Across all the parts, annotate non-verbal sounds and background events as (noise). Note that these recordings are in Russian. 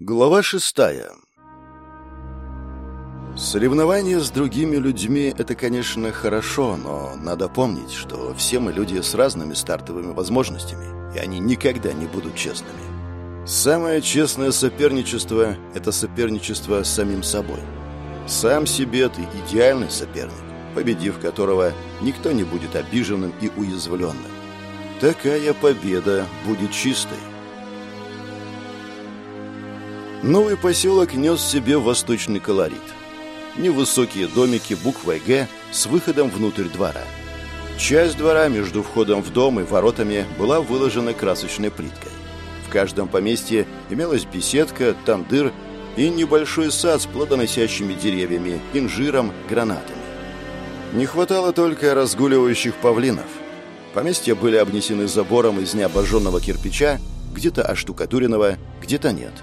Глава шестая. Соревнования с другими людьми – это, конечно, хорошо, но надо помнить, что все мы люди с разными стартовыми возможностями, и они никогда не будут честными. Самое честное соперничество – это соперничество с самим собой. Сам себе ты идеальный соперник, победив которого никто не будет обиженным и уязвленным. Такая победа будет чистой. Новый поселок нес себе восточный колорит. Невысокие домики буквой «Г» с выходом внутрь двора. Часть двора между входом в дом и воротами была выложена красочной плиткой. В каждом поместье имелась беседка, тандыр и небольшой сад с плодоносящими деревьями, инжиром, гранатами. Не хватало только разгуливающих павлинов. Поместья были обнесены забором из необожженного кирпича, где-то оштукатуренного, где-то нет –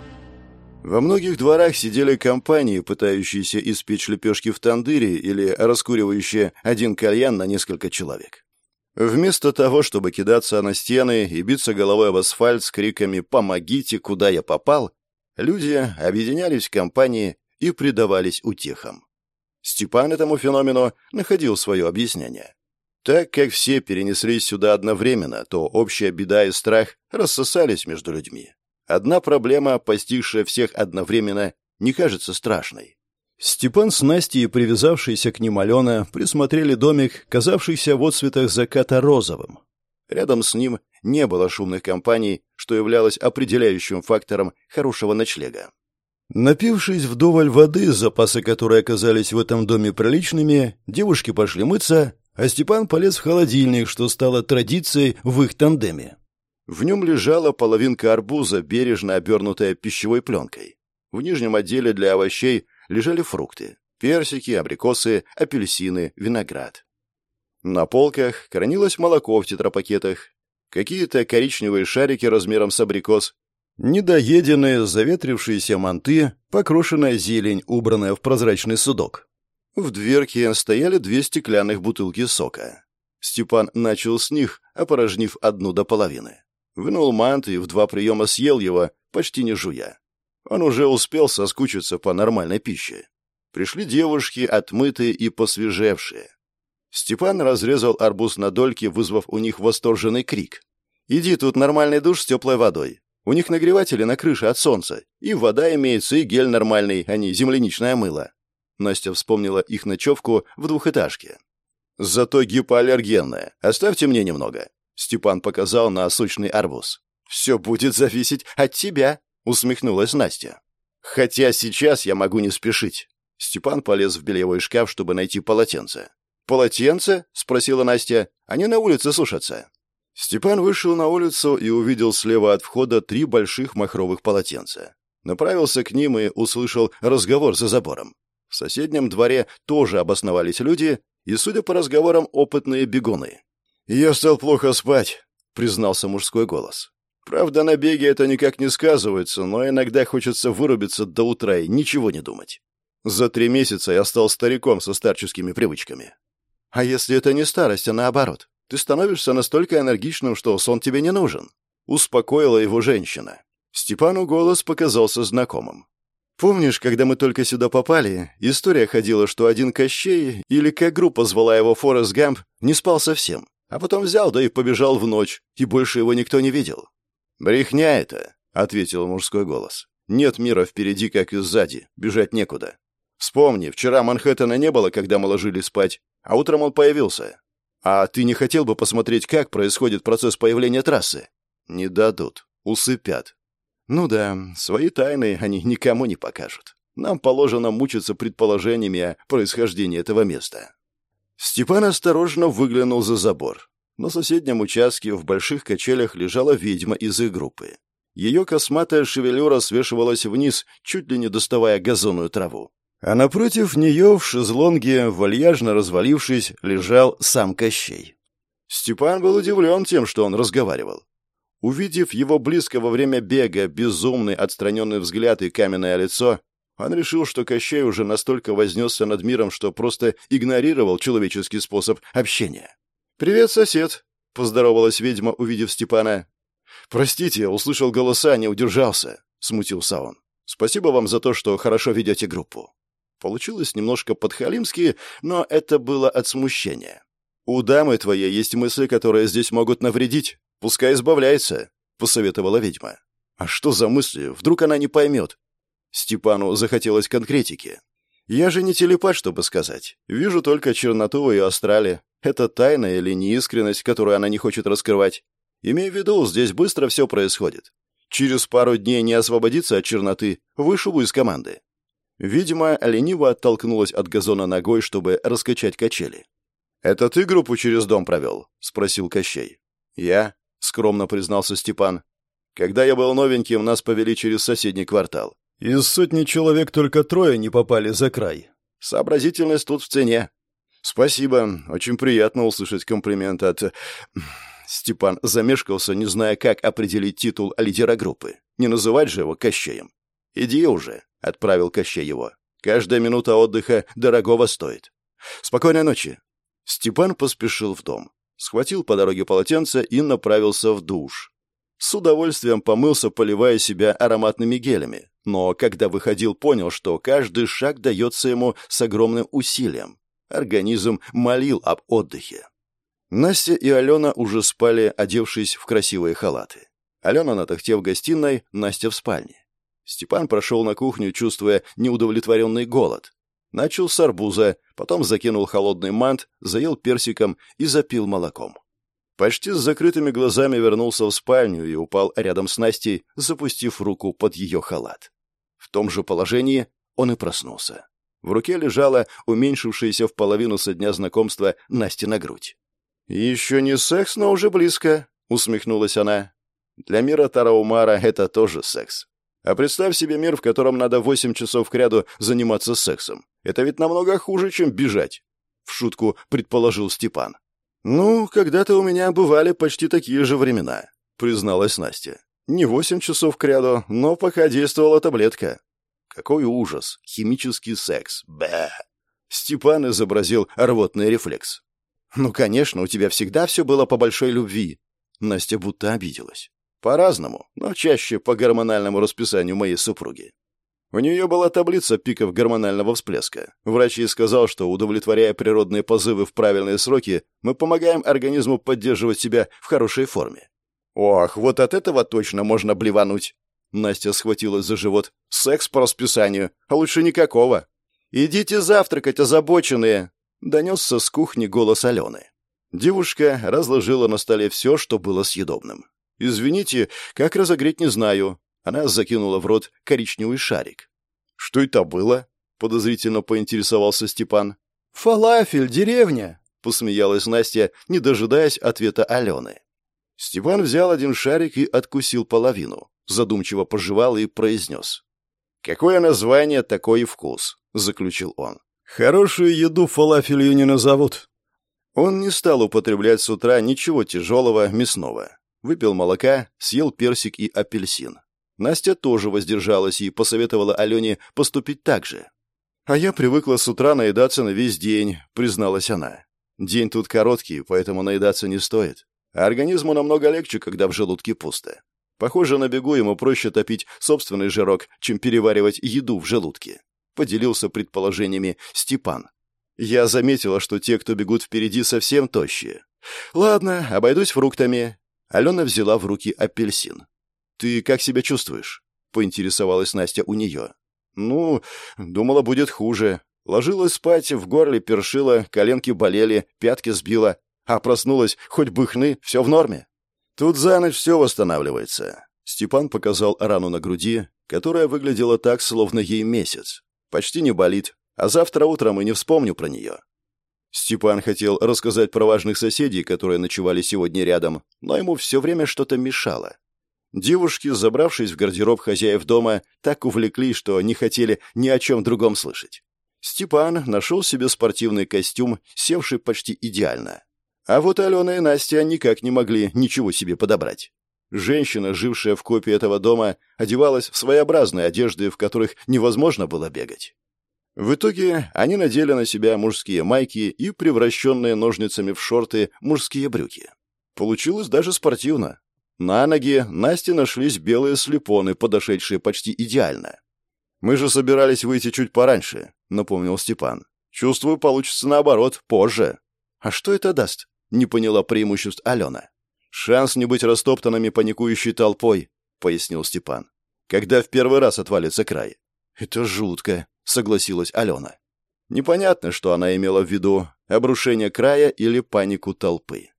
во многих дворах сидели компании, пытающиеся испечь лепешки в тандыре или раскуривающие один кальян на несколько человек. Вместо того, чтобы кидаться на стены и биться головой об асфальт с криками «Помогите, куда я попал!», люди объединялись в компании и предавались утехам. Степан этому феномену находил свое объяснение. Так как все перенеслись сюда одновременно, то общая беда и страх рассосались между людьми. Одна проблема, постигшая всех одновременно, не кажется страшной. Степан с Настей, привязавшиеся к ним Алена, присмотрели домик, казавшийся в отцветах заката розовым. Рядом с ним не было шумных компаний, что являлось определяющим фактором хорошего ночлега. Напившись вдоволь воды, запасы которой оказались в этом доме приличными, девушки пошли мыться, а Степан полез в холодильник, что стало традицией в их тандеме. В нем лежала половинка арбуза, бережно обернутая пищевой пленкой. В нижнем отделе для овощей лежали фрукты. Персики, абрикосы, апельсины, виноград. На полках хранилось молоко в тетрапакетах, какие-то коричневые шарики размером с абрикос, недоеденные, заветрившиеся манты, покрошенная зелень, убранная в прозрачный судок. В дверке стояли две стеклянных бутылки сока. Степан начал с них, опорожнив одну до половины. Вынул мант и в два приема съел его, почти не жуя. Он уже успел соскучиться по нормальной пище. Пришли девушки, отмытые и посвежевшие. Степан разрезал арбуз на дольки, вызвав у них восторженный крик. «Иди, тут нормальный душ с теплой водой. У них нагреватели на крыше от солнца. И вода имеется, и гель нормальный, а не земляничное мыло». Настя вспомнила их ночевку в двухэтажке. «Зато гипоаллергенная. Оставьте мне немного. Степан показал на сочный арбуз. «Все будет зависеть от тебя», — усмехнулась Настя. «Хотя сейчас я могу не спешить». Степан полез в бельевой шкаф, чтобы найти полотенце. «Полотенце?» — спросила Настя. «Они на улице сушатся». Степан вышел на улицу и увидел слева от входа три больших махровых полотенца. Направился к ним и услышал разговор за забором. В соседнем дворе тоже обосновались люди, и, судя по разговорам, опытные бегуны. «Я стал плохо спать», — признался мужской голос. «Правда, на беге это никак не сказывается, но иногда хочется вырубиться до утра и ничего не думать. За три месяца я стал стариком со старческими привычками». «А если это не старость, а наоборот? Ты становишься настолько энергичным, что сон тебе не нужен», — успокоила его женщина. Степану голос показался знакомым. «Помнишь, когда мы только сюда попали, история ходила, что один Кощей, или как группа звала его Форест Гамп, не спал совсем. А потом взял, да и побежал в ночь, и больше его никто не видел. «Брехня это», — ответил мужской голос. «Нет мира впереди, как и сзади. Бежать некуда. Вспомни, вчера Манхэттена не было, когда мы ложились спать, а утром он появился. А ты не хотел бы посмотреть, как происходит процесс появления трассы? Не дадут. Усыпят. Ну да, свои тайны они никому не покажут. Нам положено мучиться предположениями о происхождении этого места. Степан осторожно выглянул за забор. На соседнем участке в больших качелях лежала ведьма из их группы. Ее косматая шевелюра свешивалась вниз, чуть ли не доставая газонную траву. А напротив нее в шезлонге, вальяжно развалившись, лежал сам Кощей. Степан был удивлен тем, что он разговаривал. Увидев его близко во время бега, безумный отстраненный взгляд и каменное лицо, он решил, что Кощей уже настолько вознесся над миром, что просто игнорировал человеческий способ общения. «Привет, сосед!» — поздоровалась ведьма, увидев Степана. «Простите, услышал голоса, не удержался», — смутился он. Спасибо вам за то, что хорошо ведете группу». Получилось немножко подхалимски, но это было от смущения. «У дамы твоей есть мысли, которые здесь могут навредить. Пускай избавляется», — посоветовала ведьма. «А что за мысли? Вдруг она не поймет?» Степану захотелось конкретики. «Я же не телепат, чтобы сказать. Вижу только черноту и астрале. Это тайна или неискренность, которую она не хочет раскрывать. Имей в виду, здесь быстро все происходит. Через пару дней не освободиться от черноты, вышибу из команды». Видимо, лениво оттолкнулась от газона ногой, чтобы раскачать качели. «Это ты группу через дом провел?» — спросил Кощей. «Я», — скромно признался Степан. «Когда я был новеньким, нас повели через соседний квартал. Из сотни человек только трое не попали за край. Сообразительность тут в цене». «Спасибо. Очень приятно услышать комплимент от...» Степан замешкался, не зная, как определить титул лидера группы. Не называть же его Кощеем. «Иди уже», — отправил Кощей его. «Каждая минута отдыха дорогого стоит. Спокойной ночи». Степан поспешил в дом, схватил по дороге полотенце и направился в душ. С удовольствием помылся, поливая себя ароматными гелями, но когда выходил, понял, что каждый шаг дается ему с огромным усилием. Организм молил об отдыхе. Настя и Алена уже спали, одевшись в красивые халаты. Алена на тахте в гостиной, Настя в спальне. Степан прошел на кухню, чувствуя неудовлетворенный голод. Начал с арбуза, потом закинул холодный мант, заел персиком и запил молоком. Почти с закрытыми глазами вернулся в спальню и упал рядом с Настей, запустив руку под ее халат. Том же положении он и проснулся. В руке лежала уменьшившаяся в половину со дня знакомства Настя на грудь. «Еще не секс, но уже близко», — усмехнулась она. «Для мира Тараумара это тоже секс. А представь себе мир, в котором надо восемь часов кряду заниматься сексом. Это ведь намного хуже, чем бежать», — в шутку предположил Степан. «Ну, когда-то у меня бывали почти такие же времена», — призналась Настя. «Не восемь часов кряду, но пока действовала таблетка». «Какой ужас! Химический секс! Бэ!» Степан изобразил рвотный рефлекс. «Ну, конечно, у тебя всегда все было по большой любви». Настя будто обиделась. «По-разному, но чаще по гормональному расписанию моей супруги. У нее была таблица пиков гормонального всплеска. Врач ей сказал, что, удовлетворяя природные позывы в правильные сроки, мы помогаем организму поддерживать себя в хорошей форме. «Ох, вот от этого точно можно блевануть!» Настя схватилась за живот. «Секс по расписанию, а лучше никакого!» «Идите завтракать, озабоченные!» Донесся с кухни голос Алены. Девушка разложила на столе все, что было съедобным. «Извините, как разогреть, не знаю. Она закинула в рот коричневый шарик. «Что это было?» — подозрительно поинтересовался Степан. «Фалафель, деревня!» — посмеялась Настя, не дожидаясь ответа Алены. Степан взял один шарик и откусил половину, задумчиво пожевал и произнес. «Какое название, такой и вкус», — заключил он. «Хорошую еду фалафелью не назовут». Он не стал употреблять с утра ничего тяжелого, мясного. Выпил молока, съел персик и апельсин. Настя тоже воздержалась и посоветовала Алене поступить так же. «А я привыкла с утра наедаться на весь день», — призналась она. «День тут короткий, поэтому наедаться не стоит. А организму намного легче, когда в желудке пусто. Похоже, на бегу ему проще топить собственный жирок, чем переваривать еду в желудке», — поделился предположениями Степан. «Я заметила, что те, кто бегут впереди, совсем тощие. Ладно, обойдусь фруктами». Алена взяла в руки апельсин. «Ты как себя чувствуешь?» — поинтересовалась Настя у нее. «Ну, думала, будет хуже. Ложилась спать, в горле першила, коленки болели, пятки сбила. А проснулась, хоть бы хны, все в норме. Тут за ночь все восстанавливается». Степан показал рану на груди, которая выглядела так, словно ей месяц. Почти не болит, а завтра утром и не вспомню про нее. Степан хотел рассказать про важных соседей, которые ночевали сегодня рядом, но ему все время что-то мешало. Девушки, забравшись в гардероб хозяев дома, так увлеклись, что не хотели ни о чем другом слышать. Степан нашел себе спортивный костюм, севший почти идеально. А вот Алена и Настя никак не могли ничего себе подобрать. Женщина, жившая в копии этого дома, одевалась в своеобразные одежды, в которых невозможно было бегать. В итоге они надели на себя мужские майки и превращенные ножницами в шорты мужские брюки. Получилось даже спортивно. На ноги Насте нашлись белые слепоны, подошедшие почти идеально. «Мы же собирались выйти чуть пораньше», — напомнил Степан. «Чувствую, получится наоборот, позже». «А что это даст?» — не поняла преимуществ Алена. «Шанс не быть растоптанными паникующей толпой», — пояснил Степан. «Когда в первый раз отвалится край». «Это жутко», — согласилась Алена. Непонятно, что она имела в виду, обрушение края или панику толпы.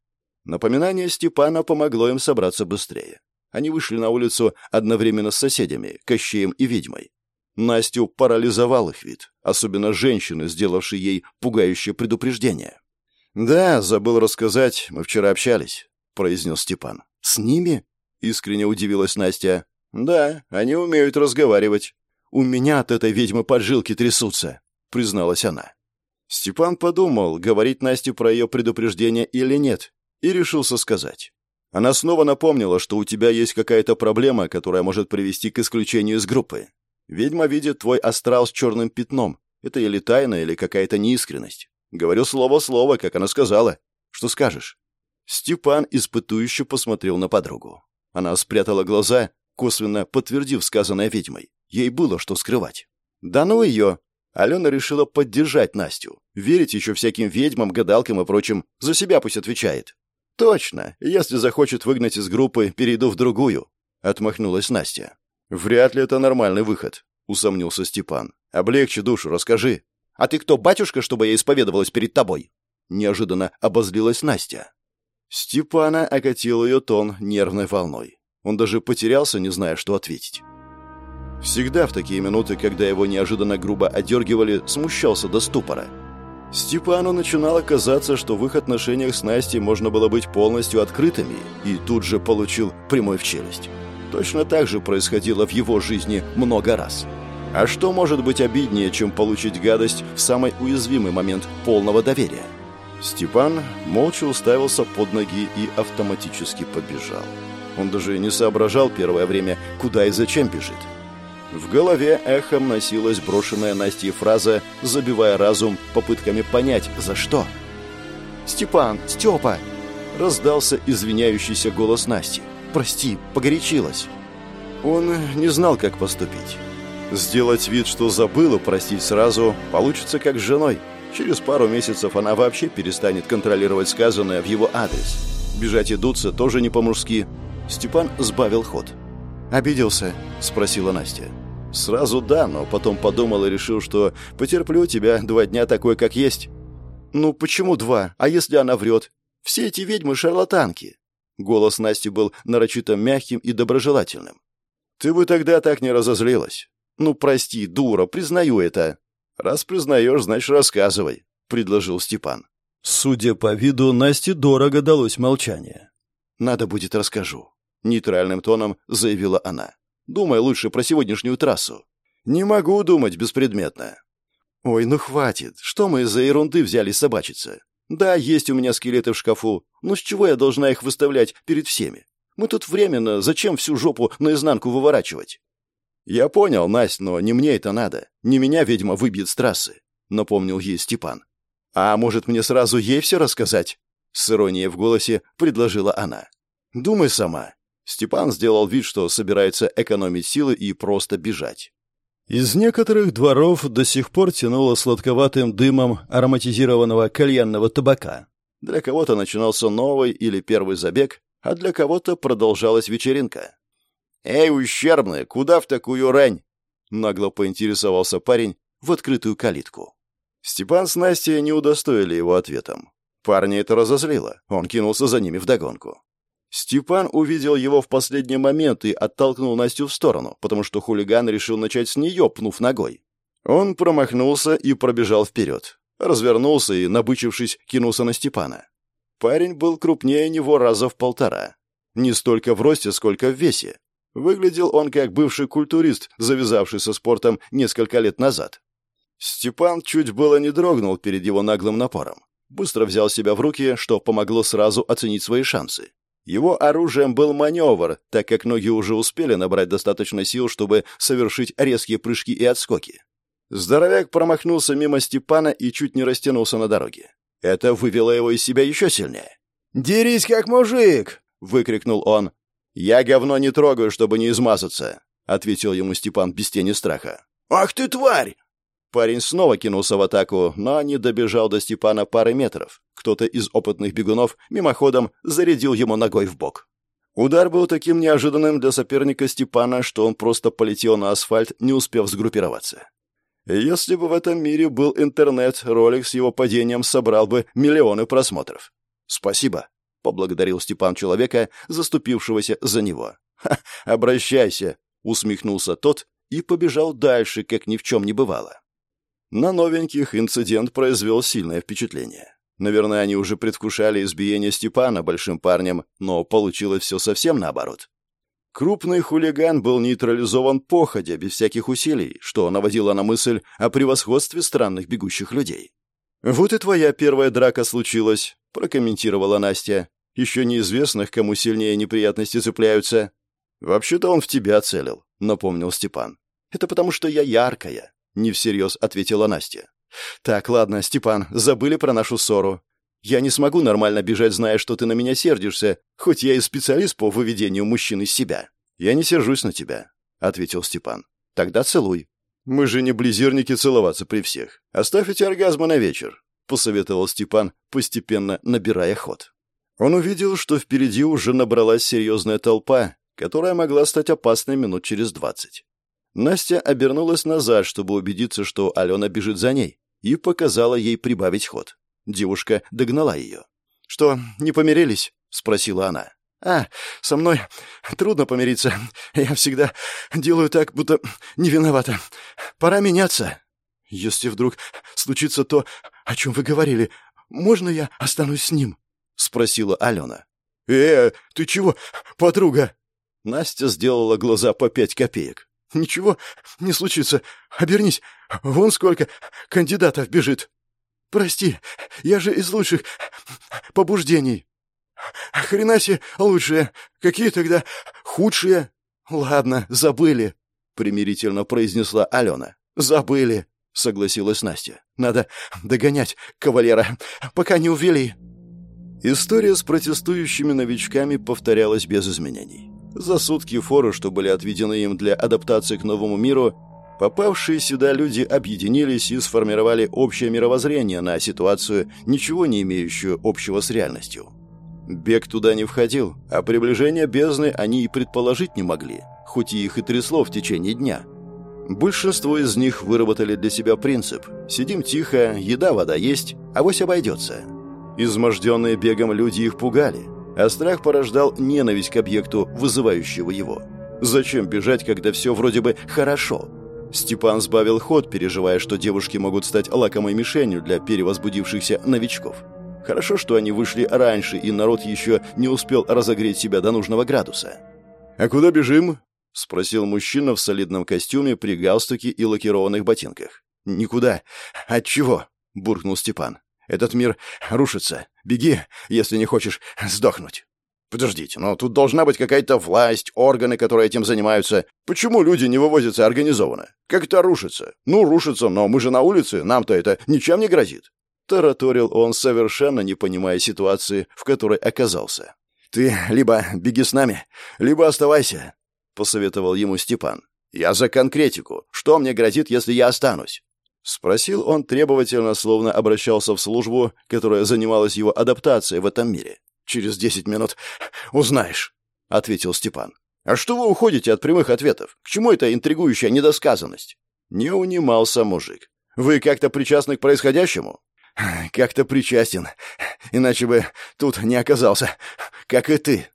Напоминание Степана помогло им собраться быстрее. Они вышли на улицу одновременно с соседями, Кощеем и Ведьмой. Настю парализовал их вид, особенно женщины, сделавшие ей пугающее предупреждение. «Да, забыл рассказать, мы вчера общались», — произнес Степан. «С ними?» — искренне удивилась Настя. «Да, они умеют разговаривать». «У меня от этой ведьмы поджилки трясутся», — призналась она. Степан подумал, говорить Насте про ее предупреждение или нет, и решился сказать. Она снова напомнила, что у тебя есть какая-то проблема, которая может привести к исключению из группы. Ведьма видит твой астрал с черным пятном. Это или тайна, или какая-то неискренность. Говорю слово-слово, как она сказала. Что скажешь?» Степан испытующе посмотрел на подругу. Она спрятала глаза, косвенно подтвердив сказанное ведьмой. Ей было что скрывать. «Да ну ее!» Алена решила поддержать Настю. Верить еще всяким ведьмам, гадалкам и прочим. За себя пусть отвечает. «Точно. Если захочет выгнать из группы, перейду в другую», — отмахнулась Настя. «Вряд ли это нормальный выход», — усомнился Степан. «Облегчи душу, расскажи». «А ты кто, батюшка, чтобы я исповедовалась перед тобой?» Неожиданно обозлилась Настя. Степана окатил ее тон нервной волной. Он даже потерялся, не зная, что ответить. Всегда в такие минуты, когда его неожиданно грубо одергивали, смущался до ступора. Степану начинало казаться, что в их отношениях с Настей можно было быть полностью открытыми, и тут же получил прямой в челюсть. Точно так же происходило в его жизни много раз. А что может быть обиднее, чем получить гадость в самый уязвимый момент полного доверия? Степан молча уставился под ноги и автоматически побежал. Он даже не соображал первое время, куда и зачем бежит. В голове эхом носилась брошенная Настей фраза, забивая разум попытками понять, за что. «Степан! Степа!» — раздался извиняющийся голос Насти. «Прости, погорячилась». Он не знал, как поступить. Сделать вид, что забыла простить сразу, получится как с женой. Через пару месяцев она вообще перестанет контролировать сказанное в его адрес. Бежать и дуться тоже не по-мужски. Степан сбавил ход. «Обиделся?» — спросила Настя. «Сразу да, но потом подумал и решил, что потерплю тебя два дня такой, как есть». «Ну почему два? А если она врет? Все эти ведьмы шарлатанки». Голос Насти был нарочито мягким и доброжелательным. «Ты бы тогда так не разозлилась». «Ну, прости, дура, признаю это». «Раз признаешь, значит, рассказывай», — предложил Степан. Судя по виду, Насте дорого далось молчание. «Надо будет расскажу», — нейтральным тоном заявила она. «Думай лучше про сегодняшнюю трассу». «Не могу думать беспредметно». «Ой, ну хватит. Что мы из-за ерунды взяли собачиться? Да, есть у меня скелеты в шкафу, но с чего я должна их выставлять перед всеми? Мы тут временно, зачем всю жопу наизнанку выворачивать?» «Я понял, Настя, но не мне это надо. Не меня, ведьма, выбьет с трассы», — напомнил ей Степан. «А может, мне сразу ей все рассказать?» С иронией в голосе предложила она. «Думай сама». Степан сделал вид, что собирается экономить силы и просто бежать. Из некоторых дворов до сих пор тянуло сладковатым дымом ароматизированного кальянного табака. Для кого-то начинался новый или первый забег, а для кого-то продолжалась вечеринка. «Эй, ущербный, куда в такую рань?» — нагло поинтересовался парень в открытую калитку. Степан с Настей не удостоили его ответом. Парня это разозлило, он кинулся за ними вдогонку. Степан увидел его в последний момент и оттолкнул Настю в сторону, потому что хулиган решил начать с нее, пнув ногой. Он промахнулся и пробежал вперед. Развернулся и, набычившись, кинулся на Степана. Парень был крупнее него раза в полтора. Не столько в росте, сколько в весе. Выглядел он как бывший культурист, завязавший со спортом несколько лет назад. Степан чуть было не дрогнул перед его наглым напором. Быстро взял себя в руки, что помогло сразу оценить свои шансы. Его оружием был маневр, так как ноги уже успели набрать достаточно сил, чтобы совершить резкие прыжки и отскоки. Здоровяк промахнулся мимо Степана и чуть не растянулся на дороге. Это вывело его из себя еще сильнее. «Дерись как мужик!» — выкрикнул он, «Я говно не трогаю, чтобы не измазаться», — ответил ему Степан без тени страха. «Ах ты, тварь!» Парень снова кинулся в атаку, но не добежал до Степана пары метров. Кто-то из опытных бегунов мимоходом зарядил ему ногой в бок. Удар был таким неожиданным для соперника Степана, что он просто полетел на асфальт, не успев сгруппироваться. Если бы в этом мире был интернет, ролик с его падением собрал бы миллионы просмотров. «Спасибо», — поблагодарил Степан человека, заступившегося за него. «Ха, обращайся», — усмехнулся тот и побежал дальше, как ни в чем не бывало. На новеньких инцидент произвел сильное впечатление. Наверное, они уже предвкушали избиение Степана большим парнем, но получилось все совсем наоборот. Крупный хулиган был нейтрализован походя, без всяких усилий, что наводило на мысль о превосходстве странных бегущих людей. «Вот и твоя первая драка случилась», — прокомментировала Настя. «Еще неизвестных, кому сильнее неприятности цепляются». «Вообще-то он в тебя целил», — напомнил Степан. «Это потому, что я яркая», не всерьез ответила Настя. «Так, ладно, Степан, забыли про нашу ссору. Я не смогу нормально бежать, зная, что ты на меня сердишься, хоть я и специалист по выведению мужчин из себя. Я не сержусь на тебя», — ответил Степан. «Тогда целуй». «Мы же не близерники целоваться при всех. Оставь эти оргазмы на вечер», — посоветовал Степан, постепенно набирая ход. Он увидел, что впереди уже набралась серьезная толпа, которая могла стать опасной минут через двадцать. Настя обернулась назад, чтобы убедиться, что Алена бежит за ней, и показала ей прибавить ход. Девушка догнала ее. «Что, не помирились?» — спросила она. «А, со мной трудно помириться. Я всегда делаю так, будто не виновата. Пора меняться. Если вдруг случится то, о чем вы говорили, можно я останусь с ним?» — спросила Алена. «Э, ты чего, подруга?» Настя сделала глаза по пять копеек. Ничего не случится. Обернись. Вон сколько кандидатов бежит. Прости, я же из лучших побуждений. Хрена себе лучшие. Какие тогда худшие? Ладно, забыли, примирительно произнесла Алена. Забыли, согласилась Настя. Надо догонять кавалера, пока не увели. История с протестующими новичками повторялась без изменений. За сутки форы, что были отведены им для адаптации к новому миру, попавшие сюда люди объединились и сформировали общее мировоззрение на ситуацию, ничего не имеющую общего с реальностью. Бег туда не входил, а приближение бездны они и предположить не могли, хоть и их и трясло в течение дня. Большинство из них выработали для себя принцип «сидим тихо, еда, вода есть, авось обойдется». Изможденные бегом люди их пугали – а страх порождал ненависть к объекту, вызывающего его. Зачем бежать, когда все вроде бы хорошо? Степан сбавил ход, переживая, что девушки могут стать лакомой мишенью для перевозбудившихся новичков. Хорошо, что они вышли раньше, и народ еще не успел разогреть себя до нужного градуса. «А куда бежим?» — спросил мужчина в солидном костюме при галстуке и лакированных ботинках. «Никуда. От чего?» — буркнул Степан. Этот мир рушится. Беги, если не хочешь сдохнуть. Подождите, но тут должна быть какая-то власть, органы, которые этим занимаются. Почему люди не вывозятся организованно? Как это рушится? Ну, рушится, но мы же на улице, нам-то это ничем не грозит. Тараторил он, совершенно не понимая ситуации, в которой оказался. «Ты либо беги с нами, либо оставайся», — посоветовал ему Степан. «Я за конкретику. Что мне грозит, если я останусь?» Спросил он требовательно, словно обращался в службу, которая занималась его адаптацией в этом мире. «Через десять минут узнаешь», — ответил Степан. «А что вы уходите от прямых ответов? К чему эта интригующая недосказанность?» Не унимался мужик. «Вы как-то причастны к происходящему?» «Как-то причастен. Иначе бы тут не оказался, как и ты».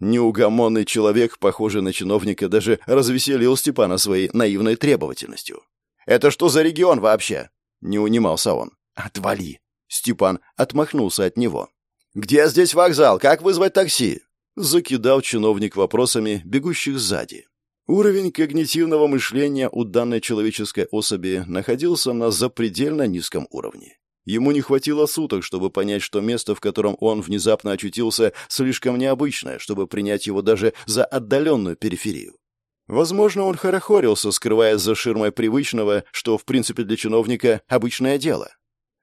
Неугомонный человек, похожий на чиновника, даже развеселил Степана своей наивной требовательностью. Это что за регион вообще?» Не унимался он. «Отвали!» Степан отмахнулся от него. «Где здесь вокзал? Как вызвать такси?» Закидал чиновник вопросами, бегущих сзади. Уровень когнитивного мышления у данной человеческой особи находился на запредельно низком уровне. Ему не хватило суток, чтобы понять, что место, в котором он внезапно очутился, слишком необычное, чтобы принять его даже за отдаленную периферию. Возможно, он хорохорился, скрываясь за ширмой привычного, что, в принципе, для чиновника обычное дело.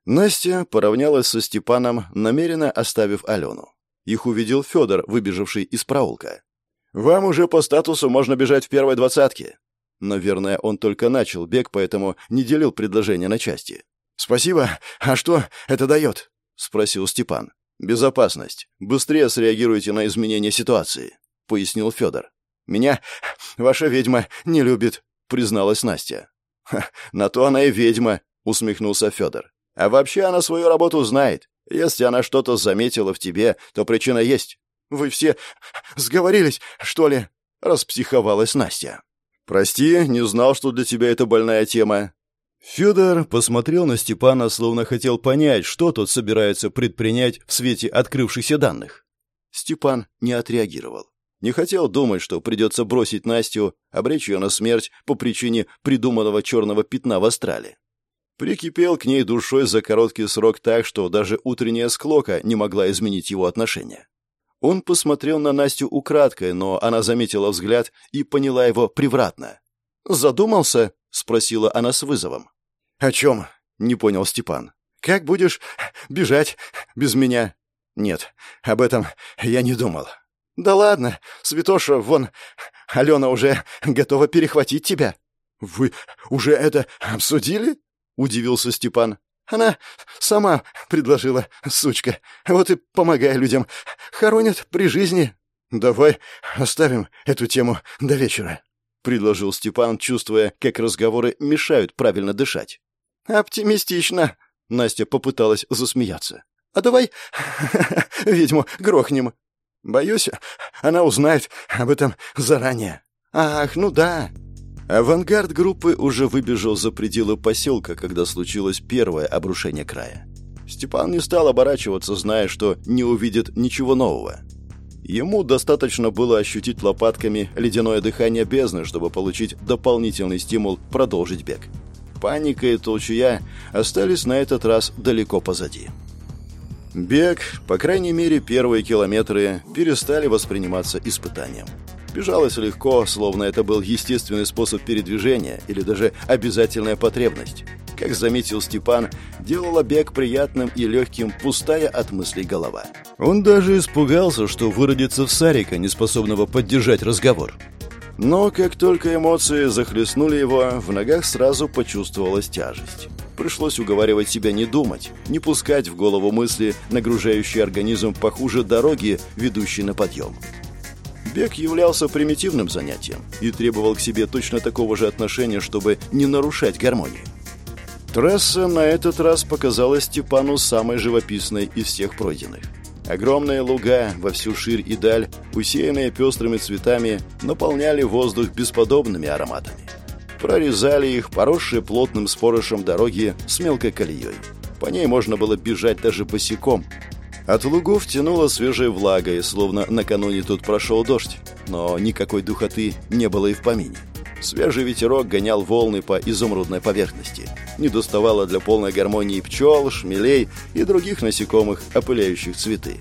Настя поравнялась со Степаном, намеренно оставив Алену. Их увидел Федор, выбежавший из проулка. «Вам уже по статусу можно бежать в первой двадцатке». Наверное, он только начал бег, поэтому не делил предложение на части. «Спасибо. А что это дает?» — спросил Степан. «Безопасность. Быстрее среагируйте на изменения ситуации», — пояснил Федор. «Меня ваша ведьма не любит», — призналась Настя. «На то она и ведьма», — усмехнулся Федор. «А вообще она свою работу знает. Если она что-то заметила в тебе, то причина есть». «Вы все сговорились, что ли?» — распсиховалась Настя. «Прости, не знал, что для тебя это больная тема», Федор посмотрел на Степана, словно хотел понять, что тот собирается предпринять в свете открывшихся данных. Степан не отреагировал. Не хотел думать, что придется бросить Настю, обречь ее на смерть по причине придуманного черного пятна в астрале. Прикипел к ней душой за короткий срок так, что даже утренняя склока не могла изменить его отношения. Он посмотрел на Настю украдкой, но она заметила взгляд и поняла его превратно. «Задумался?» — спросила она с вызовом. «О чем?» — не понял Степан. «Как будешь бежать без меня?» «Нет, об этом я не думал». «Да ладно, Святоша, вон, Алена уже готова перехватить тебя». «Вы уже это обсудили?» — удивился Степан. «Она сама предложила, сучка. Вот и помогай людям. Хоронят при жизни». «Давай оставим эту тему до вечера». — предложил Степан, чувствуя, как разговоры мешают правильно дышать. «Оптимистично!» — Настя попыталась засмеяться. «А давай (laughs) ведьму грохнем!» «Боюсь, она узнает об этом заранее». «Ах, ну да!» Авангард группы уже выбежал за пределы поселка, когда случилось первое обрушение края. Степан не стал оборачиваться, зная, что не увидит ничего нового. Ему достаточно было ощутить лопатками ледяное дыхание бездны, чтобы получить дополнительный стимул продолжить бег. Паника и толчуя остались на этот раз далеко позади. Бег, по крайней мере первые километры, перестали восприниматься испытанием. Бежалось легко, словно это был естественный способ передвижения или даже обязательная потребность. Как заметил Степан, делала бег приятным и легким, пустая от мыслей голова. Он даже испугался, что выродится в Сарика, неспособного поддержать разговор. Но как только эмоции захлестнули его, в ногах сразу почувствовалась тяжесть. Пришлось уговаривать себя не думать, не пускать в голову мысли, нагружающие организм похуже дороги, ведущей на подъем. Бег являлся примитивным занятием и требовал к себе точно такого же отношения, чтобы не нарушать гармонию. Трасса на этот раз показалась Степану самой живописной из всех пройденных. Огромные луга во всю ширь и даль, усеянные пестрыми цветами, наполняли воздух бесподобными ароматами. Прорезали их поросшие плотным спорошем дороги с мелкой колеей. По ней можно было бежать даже босиком. От лугов тянуло свежей влагой, словно накануне тут прошел дождь, но никакой духоты не было и в помине. Свежий ветерок гонял волны по изумрудной поверхности. Не доставало для полной гармонии пчел, шмелей и других насекомых, опыляющих цветы.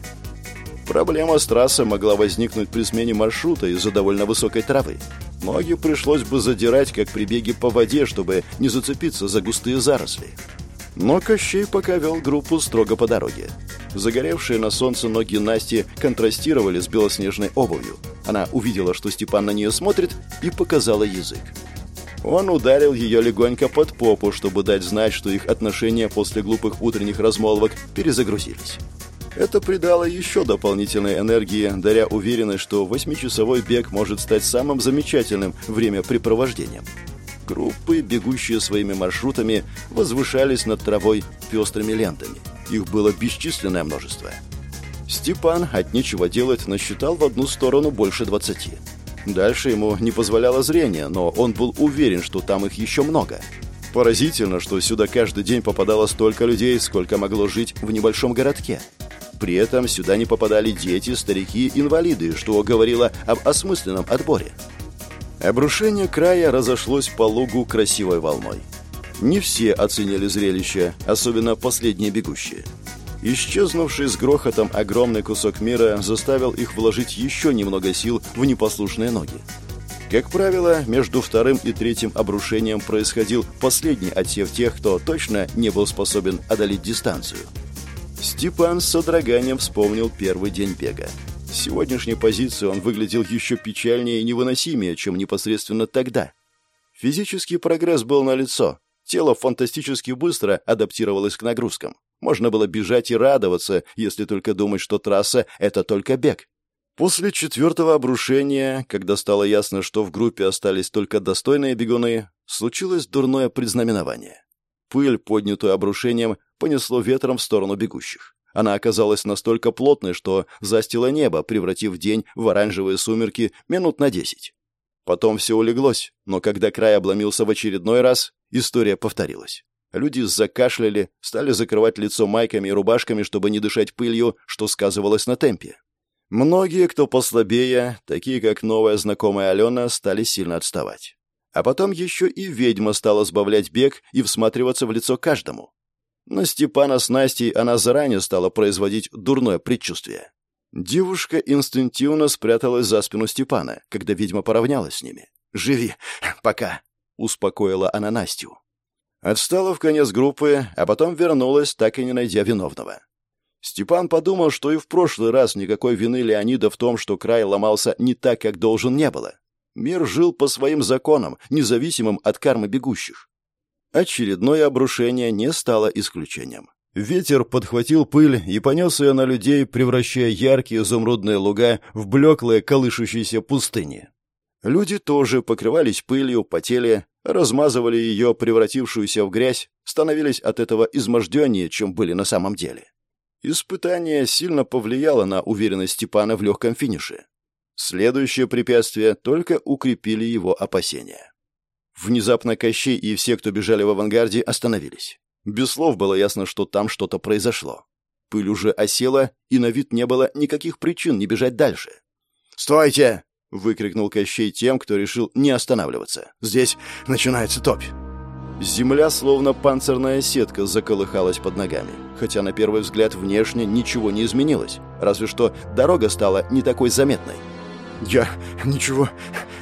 Проблема с трассой могла возникнуть при смене маршрута из-за довольно высокой травы. Ноги пришлось бы задирать, как при беге по воде, чтобы не зацепиться за густые заросли. Но Кощей пока вел группу строго по дороге. Загоревшие на солнце ноги Насти контрастировали с белоснежной обувью. Она увидела, что Степан на нее смотрит, и показала язык. Он ударил ее легонько под попу, чтобы дать знать, что их отношения после глупых утренних размолвок перезагрузились. Это придало еще дополнительной энергии, даря уверенность, что восьмичасовой бег может стать самым замечательным времяпрепровождением. Группы, бегущие своими маршрутами, возвышались над травой пестрыми лентами. Их было бесчисленное множество. Степан от нечего делать насчитал в одну сторону больше двадцати. Дальше ему не позволяло зрение, но он был уверен, что там их еще много. Поразительно, что сюда каждый день попадало столько людей, сколько могло жить в небольшом городке. При этом сюда не попадали дети, старики, инвалиды, что говорило об осмысленном отборе. Обрушение края разошлось по лугу красивой волной. Не все оценили зрелище, особенно последние бегущие. Исчезнувший с грохотом огромный кусок мира заставил их вложить еще немного сил в непослушные ноги. Как правило, между вторым и третьим обрушением происходил последний отсев тех, кто точно не был способен одолеть дистанцию. Степан с содроганием вспомнил первый день бега. С сегодняшней позиции он выглядел еще печальнее и невыносимее, чем непосредственно тогда. Физический прогресс был налицо. Тело фантастически быстро адаптировалось к нагрузкам. Можно было бежать и радоваться, если только думать, что трасса — это только бег. После четвертого обрушения, когда стало ясно, что в группе остались только достойные бегуны, случилось дурное предзнаменование. Пыль, поднятую обрушением, понесло ветром в сторону бегущих. Она оказалась настолько плотной, что застила небо, превратив день в оранжевые сумерки минут на десять. Потом все улеглось, но когда край обломился в очередной раз, история повторилась. Люди закашляли, стали закрывать лицо майками и рубашками, чтобы не дышать пылью, что сказывалось на темпе. Многие, кто послабее, такие как новая знакомая Алена, стали сильно отставать. А потом еще и ведьма стала сбавлять бег и всматриваться в лицо каждому. На Степана с Настей она заранее стала производить дурное предчувствие. Девушка инстинктивно спряталась за спину Степана, когда ведьма поравнялась с ними. «Живи, пока», — успокоила она Настю. Отстала в конец группы, а потом вернулась, так и не найдя виновного. Степан подумал, что и в прошлый раз никакой вины Леонида в том, что край ломался не так, как должен, не было. Мир жил по своим законам, независимым от кармы бегущих. Очередное обрушение не стало исключением. Ветер подхватил пыль и понес ее на людей, превращая яркие изумрудные луга в блеклые колышущиеся пустыни. Люди тоже покрывались пылью, потели, размазывали ее, превратившуюся в грязь, становились от этого изможденнее, чем были на самом деле. Испытание сильно повлияло на уверенность Степана в легком финише. Следующее препятствие только укрепили его опасения. Внезапно Кощей и все, кто бежали в авангарде, остановились. Без слов было ясно, что там что-то произошло. Пыль уже осела, и на вид не было никаких причин не бежать дальше. «Стойте!» — выкрикнул Кощей тем, кто решил не останавливаться. «Здесь начинается топь!» Земля, словно панцирная сетка, заколыхалась под ногами. Хотя на первый взгляд внешне ничего не изменилось. Разве что дорога стала не такой заметной. «Я ничего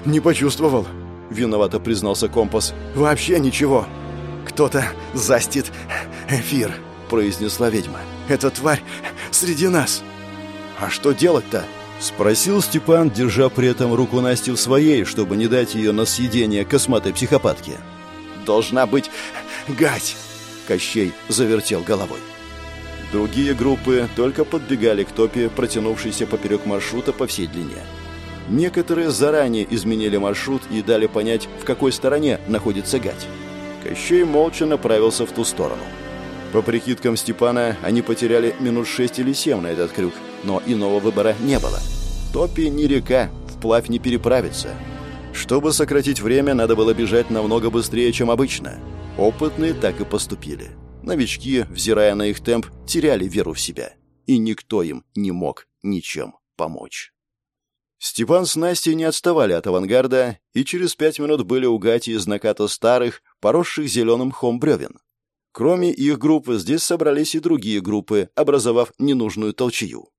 не почувствовал», — виновато признался компас. «Вообще ничего!» «Кто-то застит эфир», — произнесла ведьма. «Эта тварь среди нас». «А что делать-то?» — спросил Степан, держа при этом руку Насти в своей, чтобы не дать ее на съедение косматой психопатке. «Должна быть гать!» — Кощей завертел головой. Другие группы только подбегали к топе, протянувшейся поперек маршрута по всей длине. Некоторые заранее изменили маршрут и дали понять, в какой стороне находится гать. Кощей молча направился в ту сторону. По прикидкам Степана, они потеряли минут шесть или семь на этот крюк, но иного выбора не было. Топи не река, вплавь не переправиться. Чтобы сократить время, надо было бежать намного быстрее, чем обычно. Опытные так и поступили. Новички, взирая на их темп, теряли веру в себя. И никто им не мог ничем помочь. Степан с Настей не отставали от авангарда, и через пять минут были у Гати из наката старых, поросших зеленым хом бревен. Кроме их группы, здесь собрались и другие группы, образовав ненужную толчью.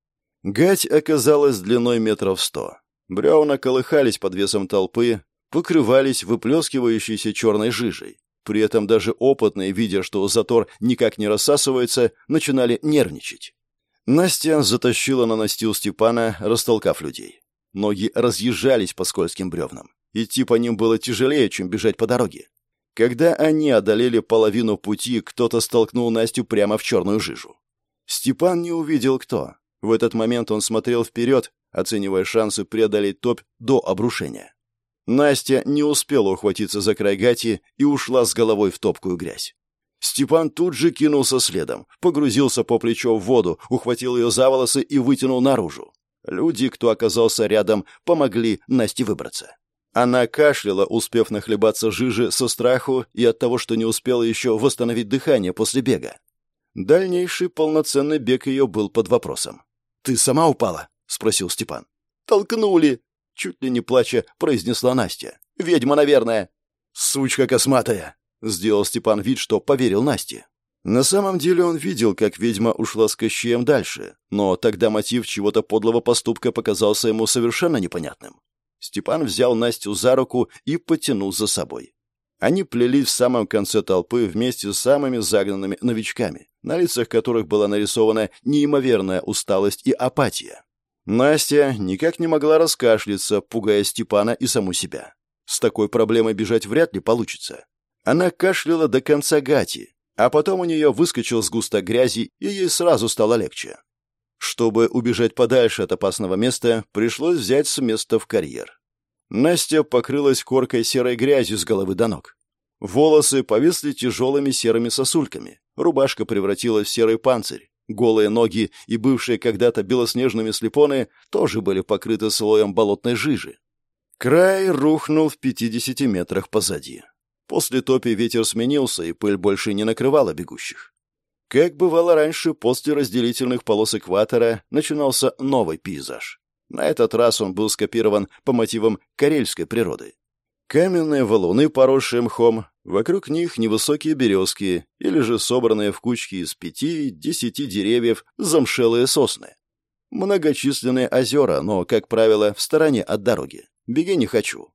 Гать оказалась длиной метров сто. Бревна колыхались под весом толпы, покрывались выплескивающейся черной жижей. При этом даже опытные, видя, что затор никак не рассасывается, начинали нервничать. Настя затащила на настил Степана, растолкав людей. Ноги разъезжались по скользким бревнам. Идти по ним было тяжелее, чем бежать по дороге. Когда они одолели половину пути, кто-то столкнул Настю прямо в черную жижу. Степан не увидел, кто. В этот момент он смотрел вперед, оценивая шансы преодолеть топь до обрушения. Настя не успела ухватиться за край гати и ушла с головой в топкую грязь. Степан тут же кинулся следом, погрузился по плечо в воду, ухватил ее за волосы и вытянул наружу. Люди, кто оказался рядом, помогли Насте выбраться. Она кашляла, успев нахлебаться жижи со страху и от того, что не успела еще восстановить дыхание после бега. Дальнейший полноценный бег ее был под вопросом. «Ты сама упала?» — спросил Степан. «Толкнули!» — чуть ли не плача произнесла Настя. «Ведьма, наверное!» «Сучка косматая!» — сделал Степан вид, что поверил Насте. На самом деле он видел, как ведьма ушла с Кощеем дальше, но тогда мотив чего-то подлого поступка показался ему совершенно непонятным. Степан взял Настю за руку и потянул за собой. Они плелись в самом конце толпы вместе с самыми загнанными новичками, на лицах которых была нарисована неимоверная усталость и апатия. Настя никак не могла раскашляться, пугая Степана и саму себя. С такой проблемой бежать вряд ли получится. Она кашляла до конца гати, а потом у нее выскочил сгусток грязи, и ей сразу стало легче. Чтобы убежать подальше от опасного места, пришлось взять с места в карьер. Настя покрылась коркой серой грязью с головы до ног. Волосы повисли тяжелыми серыми сосульками, рубашка превратилась в серый панцирь, голые ноги и бывшие когда-то белоснежными слепоны тоже были покрыты слоем болотной жижи. Край рухнул в 50 метрах позади. После топи ветер сменился, и пыль больше не накрывала бегущих. Как бывало раньше, после разделительных полос экватора начинался новый пейзаж. На этот раз он был скопирован по мотивам карельской природы. Каменные валуны, поросшие мхом, вокруг них невысокие березки или же собранные в кучки из пяти-десяти деревьев замшелые сосны. Многочисленные озера, но, как правило, в стороне от дороги. Беги не хочу.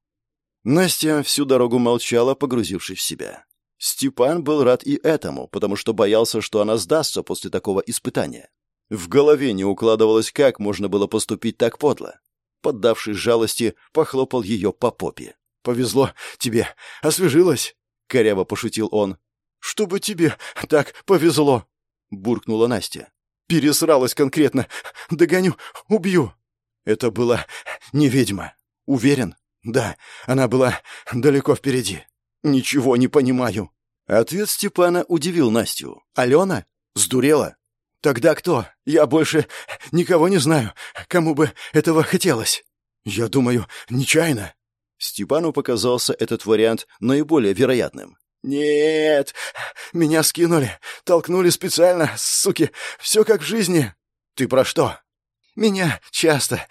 Настя всю дорогу молчала, погрузившись в себя. Степан был рад и этому, потому что боялся, что она сдастся после такого испытания. В голове не укладывалось, как можно было поступить так подло. Поддавшись жалости, похлопал ее по попе. «Повезло тебе, освежилась!» — коряво пошутил он. «Чтобы тебе так повезло!» — буркнула Настя. «Пересралась конкретно. Догоню, убью!» Это была не ведьма. Уверен? Да, она была далеко впереди. «Ничего не понимаю». Ответ Степана удивил Настю. «Алена? Сдурела?» «Тогда кто? Я больше никого не знаю, кому бы этого хотелось». «Я думаю, нечаянно». Степану показался этот вариант наиболее вероятным. «Нет, меня скинули, толкнули специально, суки, все как в жизни». «Ты про что?» «Меня часто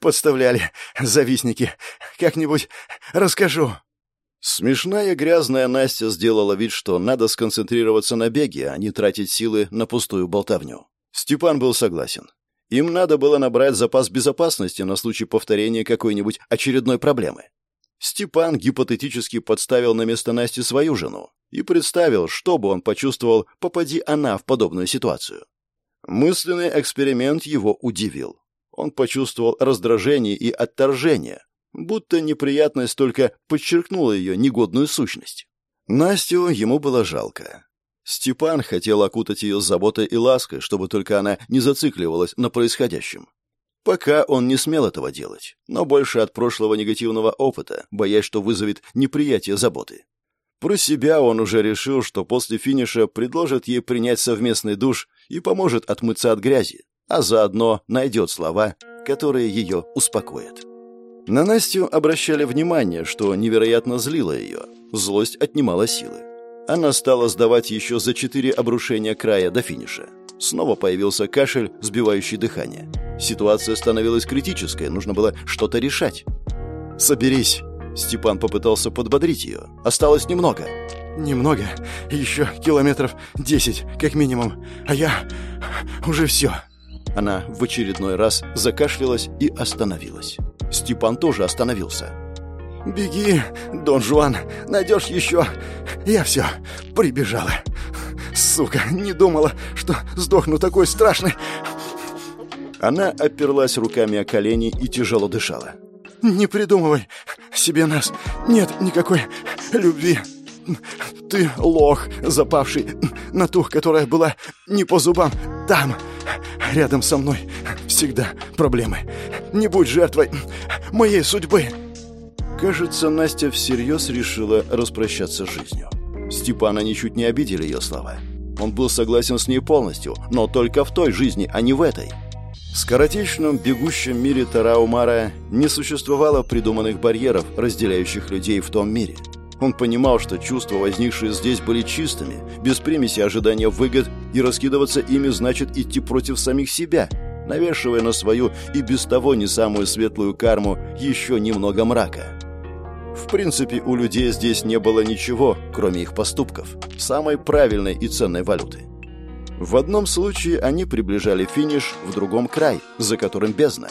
подставляли завистники. Как-нибудь расскажу». Смешная грязная Настя сделала вид, что надо сконцентрироваться на беге, а не тратить силы на пустую болтовню. Степан был согласен. Им надо было набрать запас безопасности на случай повторения какой-нибудь очередной проблемы. Степан гипотетически подставил на место Насти свою жену и представил, что бы он почувствовал, попади она в подобную ситуацию. Мысленный эксперимент его удивил. Он почувствовал раздражение и отторжение, будто неприятность только подчеркнула ее негодную сущность. Настю ему было жалко. Степан хотел окутать ее заботой и лаской, чтобы только она не зацикливалась на происходящем. Пока он не смел этого делать, но больше от прошлого негативного опыта, боясь, что вызовет неприятие заботы. Про себя он уже решил, что после финиша предложит ей принять совместный душ и поможет отмыться от грязи, а заодно найдет слова, которые ее успокоят. На Настю обращали внимание, что невероятно злило ее. Злость отнимала силы. Она стала сдавать еще за четыре обрушения края до финиша. Снова появился кашель, сбивающий дыхание. Ситуация становилась критической, нужно было что-то решать. «Соберись!» Степан попытался подбодрить ее. «Осталось немного». «Немного? Еще километров десять, как минимум. А я... уже все». Она в очередной раз закашлялась и остановилась. Степан тоже остановился. «Беги, Дон Жуан, найдешь еще. Я все, прибежала. Сука, не думала, что сдохну такой страшный». Она оперлась руками о колени и тяжело дышала. «Не придумывай себе нас. Нет никакой любви. Ты лох, запавший на ту, которая была не по зубам. Там, рядом со мной, всегда проблемы. Не будь жертвой моей судьбы. Кажется, Настя всерьез решила распрощаться с жизнью. Степана ничуть не обидели ее слова. Он был согласен с ней полностью, но только в той жизни, а не в этой. В скоротечном бегущем мире Тараумара не существовало придуманных барьеров, разделяющих людей в том мире. Он понимал, что чувства, возникшие здесь, были чистыми, без примеси ожидания выгод, и раскидываться ими значит идти против самих себя – навешивая на свою и без того не самую светлую карму еще немного мрака. В принципе, у людей здесь не было ничего, кроме их поступков, самой правильной и ценной валюты. В одном случае они приближали финиш, в другом край, за которым бездна.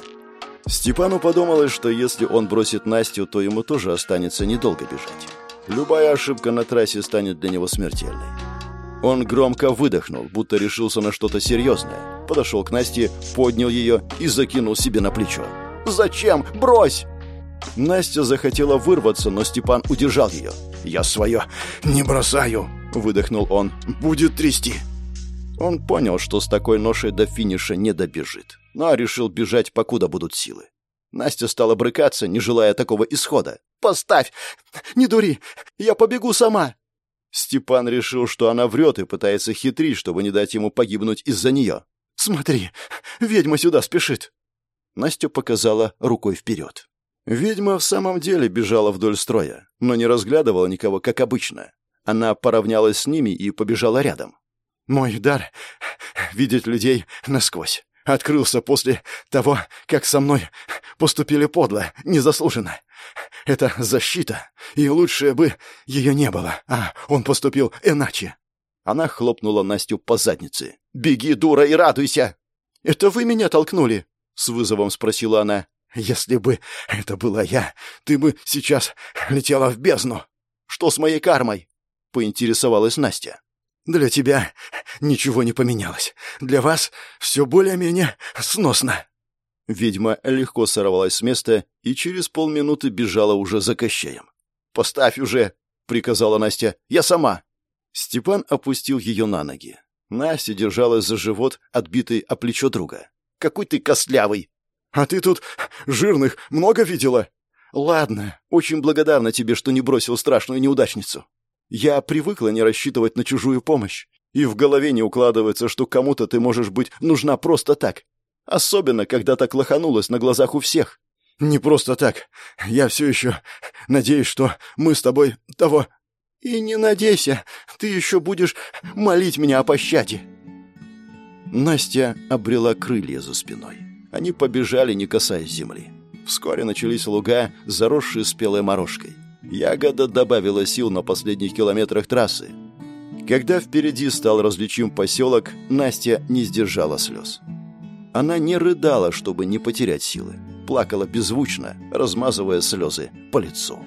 Степану подумалось, что если он бросит Настю, то ему тоже останется недолго бежать. Любая ошибка на трассе станет для него смертельной. Он громко выдохнул, будто решился на что-то серьезное, подошел к Насте, поднял ее и закинул себе на плечо. «Зачем? Брось!» Настя захотела вырваться, но Степан удержал ее. «Я свое не бросаю», — выдохнул он. «Будет трясти». Он понял, что с такой ношей до финиша не добежит, но решил бежать, покуда будут силы. Настя стала брыкаться, не желая такого исхода. «Поставь! Не дури! Я побегу сама!» Степан решил, что она врет и пытается хитрить, чтобы не дать ему погибнуть из-за нее. «Смотри, ведьма сюда спешит!» Настя показала рукой вперед. Ведьма в самом деле бежала вдоль строя, но не разглядывала никого, как обычно. Она поравнялась с ними и побежала рядом. «Мой дар — видеть людей насквозь. Открылся после того, как со мной поступили подло, незаслуженно. Это защита, и лучше бы ее не было, а он поступил иначе». Она хлопнула Настю по заднице. «Беги, дура, и радуйся!» «Это вы меня толкнули?» — с вызовом спросила она. «Если бы это была я, ты бы сейчас летела в бездну». «Что с моей кармой?» — поинтересовалась Настя. «Для тебя ничего не поменялось. Для вас все более-менее сносно». Ведьма легко сорвалась с места и через полминуты бежала уже за Кощеем. «Поставь уже!» — приказала Настя. «Я сама!» Степан опустил ее на ноги. Настя держалась за живот, отбитый о плечо друга. «Какой ты костлявый!» «А ты тут жирных много видела?» «Ладно, очень благодарна тебе, что не бросил страшную неудачницу. Я привыкла не рассчитывать на чужую помощь, и в голове не укладывается, что кому-то ты можешь быть нужна просто так. Особенно, когда так лоханулась на глазах у всех. Не просто так. Я все еще надеюсь, что мы с тобой того... И не надейся, ты еще будешь молить меня о пощаде. Настя обрела крылья за спиной. Они побежали, не касаясь земли. Вскоре начались луга, заросшие спелой морожкой. Ягода добавила сил на последних километрах трассы. Когда впереди стал различим поселок, Настя не сдержала слез. Она не рыдала, чтобы не потерять силы. Плакала беззвучно, размазывая слезы по лицу.